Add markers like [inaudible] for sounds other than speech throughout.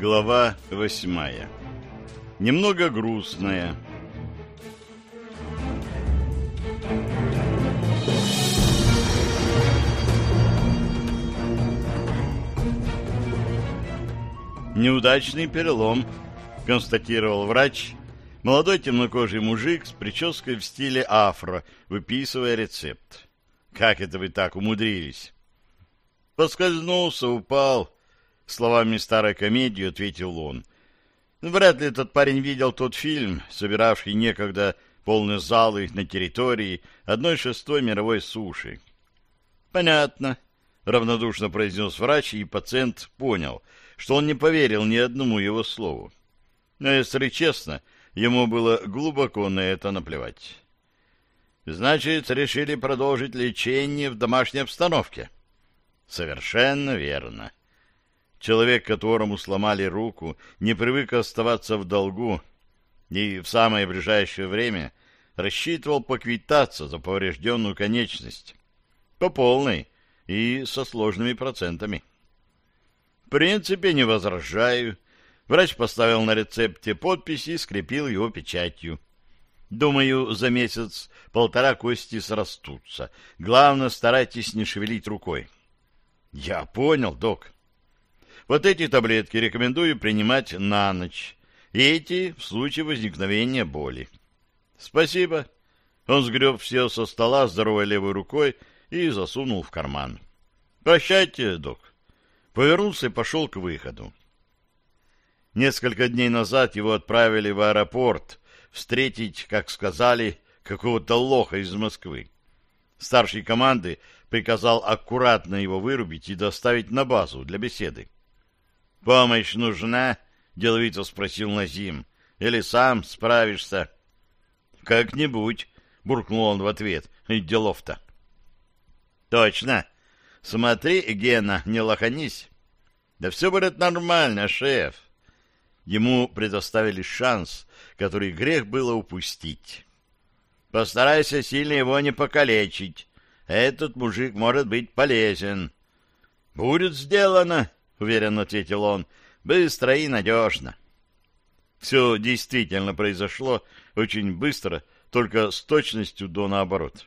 Глава восьмая. Немного грустная. Неудачный перелом, констатировал врач, молодой темнокожий мужик с прической в стиле афро, выписывая рецепт. Как это вы так умудрились? Поскользнулся, упал, словами старой комедии ответил он. Вряд ли этот парень видел тот фильм, собиравший некогда полные залы на территории одной шестой мировой суши. Понятно, равнодушно произнес врач, и пациент понял, что он не поверил ни одному его слову. Но, если честно, ему было глубоко на это наплевать. Значит, решили продолжить лечение в домашней обстановке. Совершенно верно. Человек, которому сломали руку, не привык оставаться в долгу и в самое ближайшее время рассчитывал поквитаться за поврежденную конечность. По полной и со сложными процентами. В принципе, не возражаю. Врач поставил на рецепте подпись и скрепил его печатью. Думаю, за месяц-полтора кости срастутся. Главное, старайтесь не шевелить рукой. Я понял, док. Вот эти таблетки рекомендую принимать на ночь. И эти в случае возникновения боли. Спасибо. Он сгреб все со стола здоровой левой рукой и засунул в карман. Прощайте, док. Повернулся и пошел к выходу. Несколько дней назад его отправили в аэропорт встретить, как сказали, какого-то лоха из Москвы. Старший команды приказал аккуратно его вырубить и доставить на базу для беседы. «Помощь нужна?» — деловито спросил Назим. «Или сам справишься?» «Как-нибудь», — буркнул он в ответ. «Делов-то». «Точно. Смотри, Гена, не лоханись». «Да все будет нормально, шеф». Ему предоставили шанс, который грех было упустить. «Постарайся сильно его не покалечить. Этот мужик может быть полезен». «Будет сделано», — уверенно ответил он, — «быстро и надежно». Все действительно произошло очень быстро, только с точностью до наоборот.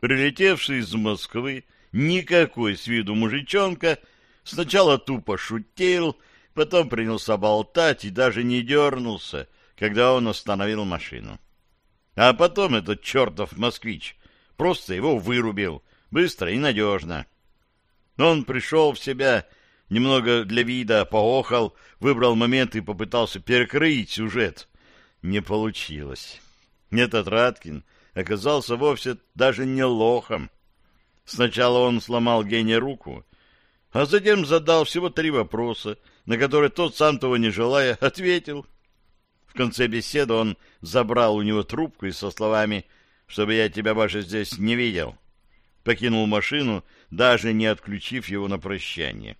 Прилетевший из Москвы, никакой с виду мужичонка, сначала тупо шутил, потом принялся болтать и даже не дернулся, когда он остановил машину. А потом этот чертов москвич просто его вырубил, быстро и надежно. Он пришел в себя немного для вида поохал, выбрал момент и попытался перекрыть сюжет. Не получилось. Этот Раткин оказался вовсе даже не лохом. Сначала он сломал гене руку, а затем задал всего три вопроса, на которые тот, сам того не желая, [laughs] ответил. В конце беседы он забрал у него трубку и со словами «чтобы я тебя больше здесь не видел», покинул машину, даже не отключив его на прощание.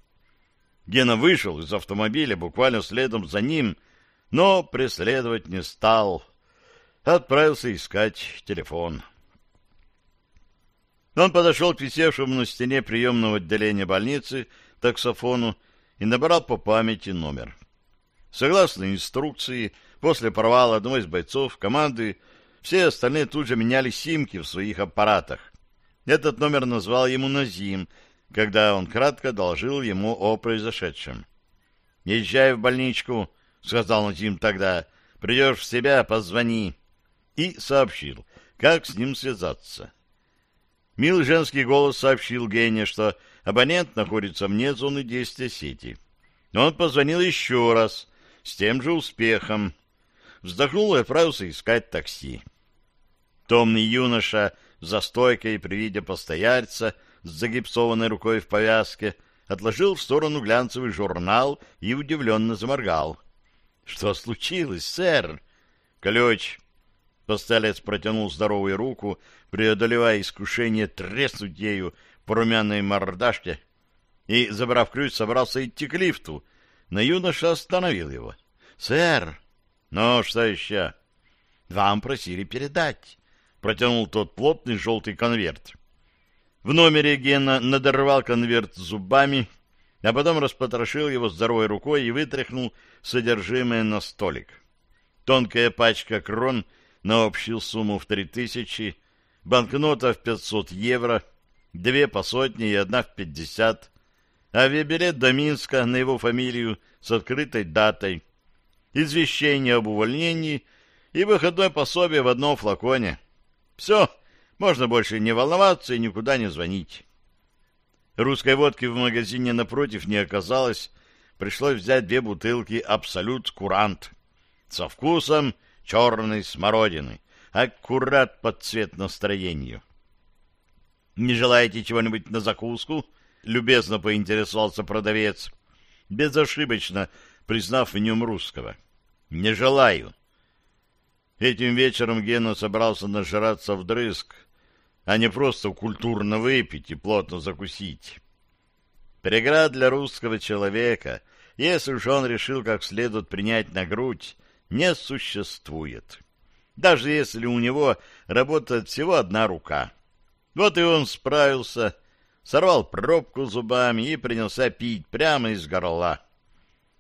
Гена вышел из автомобиля буквально следом за ним, но преследовать не стал. Отправился искать телефон. Он подошел к висевшему на стене приемного отделения больницы таксофону и набрал по памяти номер. Согласно инструкции, после провала одного из бойцов команды все остальные тут же меняли симки в своих аппаратах. Этот номер назвал ему Назим — когда он кратко доложил ему о произошедшем. «Езжай в больничку», — сказал Назим тогда, — «придешь в себя, позвони». И сообщил, как с ним связаться. Милый женский голос сообщил Гене, что абонент находится вне зоны действия сети. Он позвонил еще раз, с тем же успехом. Вздохнул и отправился искать такси. Томный юноша за стойкой при виде постояльца с загипсованной рукой в повязке, отложил в сторону глянцевый журнал и удивленно заморгал. — Что случилось, сэр? — Ключ. Посталец протянул здоровую руку, преодолевая искушение треснуть ею по румяной мордашке, и, забрав ключ, собрался идти к лифту, но юноша остановил его. — Сэр! — Ну, что еще? — Вам просили передать. Протянул тот плотный желтый конверт. — в номере Гена надорвал конверт зубами, а потом распотрошил его здоровой рукой и вытряхнул содержимое на столик. Тонкая пачка крон на общую сумму в три тысячи, банкнота в пятьсот евро, две по сотне и одна в пятьдесят, авиабилет до Минска на его фамилию с открытой датой, извещение об увольнении и выходное пособие в одном флаконе. Все, можно больше не волноваться и никуда не звонить. Русской водки в магазине напротив не оказалось, пришлось взять две бутылки «Абсолют Курант» со вкусом черной смородины, аккурат под цвет настроению. «Не желаете чего-нибудь на закуску?» — любезно поинтересовался продавец, безошибочно признав в нем русского. «Не желаю». Этим вечером Гена собрался нажраться вдрызг, а не просто культурно выпить и плотно закусить. Преград для русского человека, если уж он решил как следует принять на грудь, не существует. Даже если у него работает всего одна рука. Вот и он справился, сорвал пробку зубами и принялся пить прямо из горла.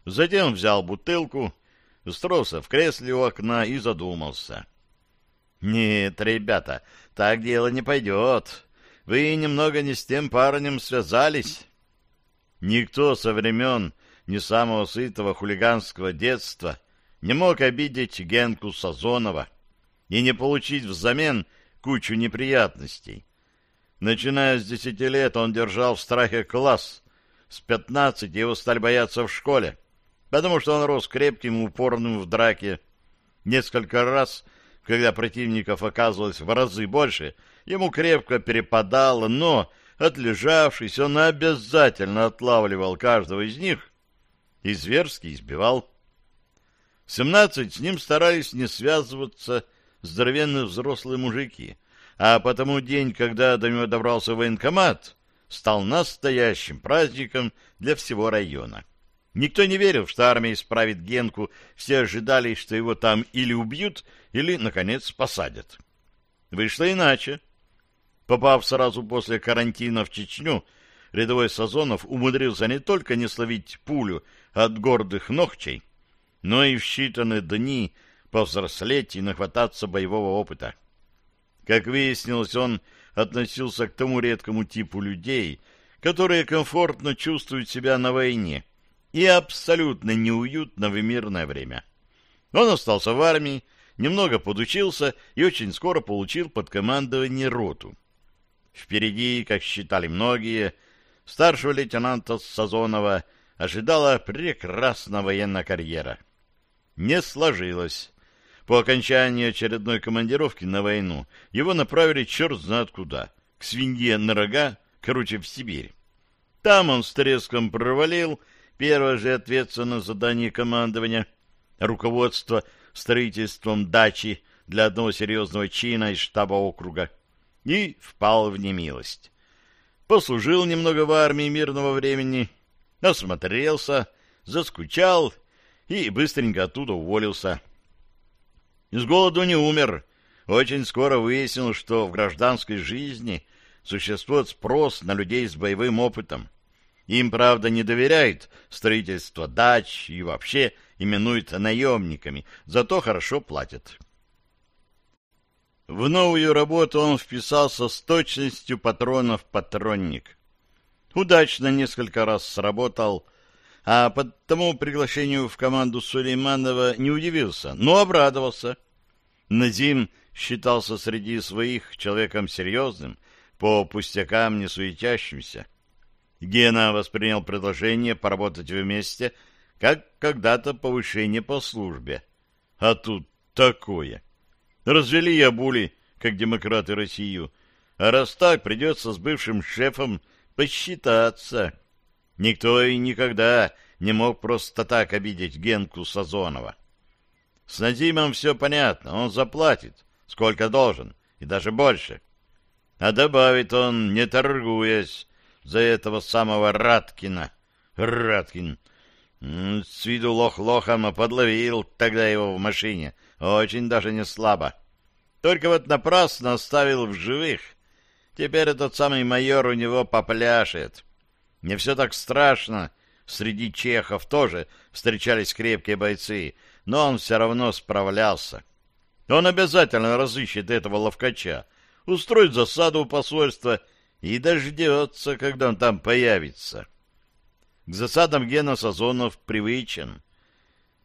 Затем взял бутылку, устроился в кресле у окна и задумался. «Нет, ребята, так дело не пойдет. Вы немного не с тем парнем связались». Никто со времен не самого сытого хулиганского детства не мог обидеть Генку Сазонова и не получить взамен кучу неприятностей. Начиная с десяти лет он держал в страхе класс. С пятнадцати его стали бояться в школе, потому что он рос крепким и упорным в драке. Несколько раз когда противников оказывалось в разы больше, ему крепко перепадало, но, отлежавшись, он обязательно отлавливал каждого из них и зверски избивал. В семнадцать с ним старались не связываться здоровенные взрослые мужики, а потому день, когда до него добрался военкомат, стал настоящим праздником для всего района. Никто не верил, что армия исправит Генку, все ожидали, что его там или убьют, или, наконец, посадят. Вышло иначе. Попав сразу после карантина в Чечню, рядовой Сазонов умудрился не только не словить пулю от гордых ногчей, но и в считанные дни повзрослеть и нахвататься боевого опыта. Как выяснилось, он относился к тому редкому типу людей, которые комфортно чувствуют себя на войне, и абсолютно неуютно в мирное время. Он остался в армии, немного подучился и очень скоро получил под командование роту. Впереди, как считали многие, старшего лейтенанта Сазонова ожидала прекрасная военная карьера. Не сложилось. По окончании очередной командировки на войну его направили черт знает куда, к свинье на рога, короче, в Сибирь. Там он с треском провалил Первое же ответственное задание командования — руководство строительством дачи для одного серьезного чина из штаба округа и впал в немилость. Послужил немного в армии мирного времени, осмотрелся, заскучал и быстренько оттуда уволился. С голоду не умер. Очень скоро выяснил, что в гражданской жизни существует спрос на людей с боевым опытом. Им, правда, не доверяют строительство дач и вообще именуют наемниками, зато хорошо платят. В новую работу он вписался с точностью патрона в патронник. Удачно несколько раз сработал, а по тому приглашению в команду Сулейманова не удивился, но обрадовался. Назим считался среди своих человеком серьезным, по пустякам не суетящимся. Гена воспринял предложение поработать вместе, как когда-то повышение по службе. А тут такое. Развели ябули, как демократы Россию, а раз так, придется с бывшим шефом посчитаться. Никто и никогда не мог просто так обидеть Генку Сазонова. С Назимом все понятно, он заплатит, сколько должен, и даже больше. А добавит он, не торгуясь, за этого самого Раткина. Раткин. С виду лох лохом, а подловил тогда его в машине. Очень даже не слабо. Только вот напрасно оставил в живых. Теперь этот самый майор у него попляшет. Не все так страшно. Среди чехов тоже встречались крепкие бойцы, но он все равно справлялся. Он обязательно разыщет этого ловкача, устроит засаду у посольства и дождется, когда он там появится. К засадам Гена Сазонов привычен.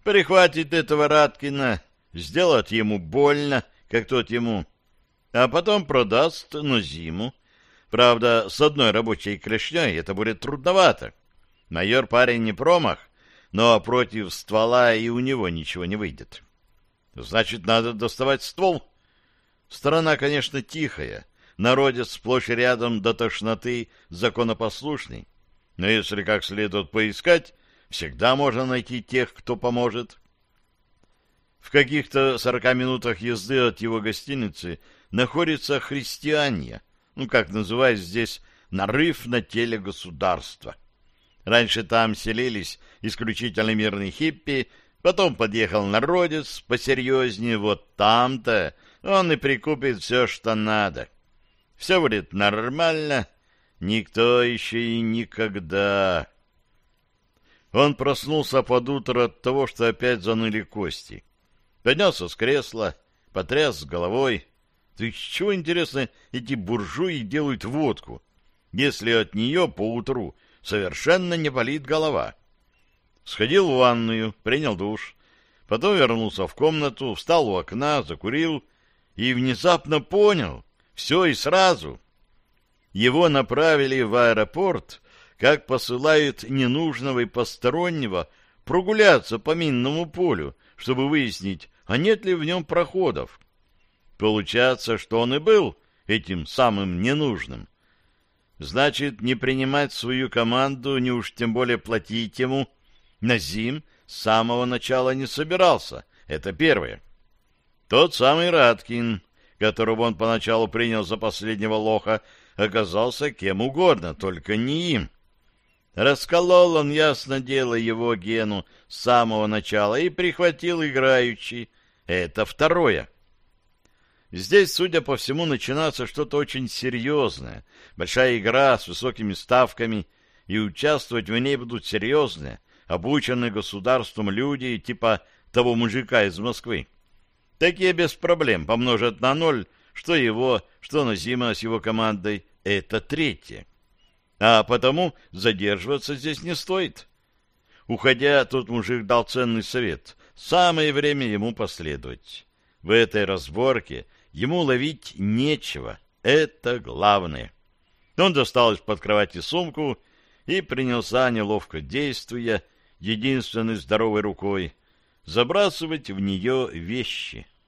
Прихватит этого Раткина, сделает ему больно, как тот ему, а потом продаст на зиму. Правда, с одной рабочей клешней это будет трудновато. Майор парень не промах, но против ствола и у него ничего не выйдет. Значит, надо доставать ствол. Страна, конечно, тихая, народец сплошь и рядом до тошноты законопослушный. Но если как следует поискать, всегда можно найти тех, кто поможет. В каких-то сорока минутах езды от его гостиницы находится христианье, ну, как называют здесь, нарыв на теле государства. Раньше там селились исключительно мирные хиппи, потом подъехал народец посерьезнее, вот там-то он и прикупит все, что надо. Все будет нормально, никто еще и никогда. Он проснулся под утро от того, что опять заныли кости. Поднялся с кресла, потряс головой. Ты чего, интересно, эти буржуи делают водку, если от нее поутру совершенно не болит голова? Сходил в ванную, принял душ, потом вернулся в комнату, встал у окна, закурил и внезапно понял все и сразу. Его направили в аэропорт, как посылают ненужного и постороннего прогуляться по минному полю, чтобы выяснить, а нет ли в нем проходов. Получается, что он и был этим самым ненужным. Значит, не принимать свою команду, не уж тем более платить ему, Назим с самого начала не собирался. Это первое. Тот самый Раткин, которого он поначалу принял за последнего лоха, оказался кем угодно, только не им. Расколол он, ясно дело, его гену с самого начала и прихватил играющий. Это второе. Здесь, судя по всему, начинается что-то очень серьезное. Большая игра с высокими ставками, и участвовать в ней будут серьезные, обученные государством люди, типа того мужика из Москвы. Такие без проблем помножат на ноль, что его, что Назима с его командой. Это третье. А потому задерживаться здесь не стоит. Уходя, тот мужик дал ценный совет. Самое время ему последовать. В этой разборке Ему ловить нечего. Это главное. Он достал из-под кровати сумку и принялся, неловко действуя, единственной здоровой рукой, забрасывать в нее вещи —